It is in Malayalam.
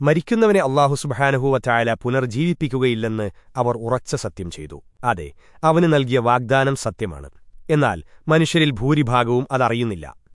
മരിക്കുന്നവനെ അള്ളാഹു സുബഹാനഹുവറ്റായാല പുനർജീവിപ്പിക്കുകയില്ലെന്ന് അവർ ഉറച്ച സത്യം ചെയ്തു. അതെ അവന് നൽകിയ വാഗ്ദാനം സത്യമാണ്. എന്നാൽ മനുഷ്യരിൽ ഭൂരിഭാഗവും അതറിയുന്നില്ല.